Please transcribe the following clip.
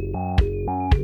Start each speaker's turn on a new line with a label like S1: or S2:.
S1: Música